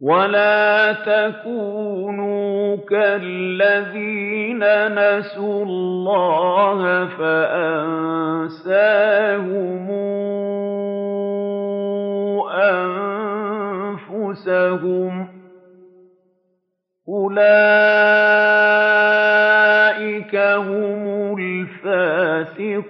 وَلَا تَكُونُوا كَالَّذِينَ نَسُوا اللَّهَ فَأَنسَاهُمْ أَنفُسَهُمْ ۚ أُولَٰئِكَ هُمُ الْفَاسِقُونَ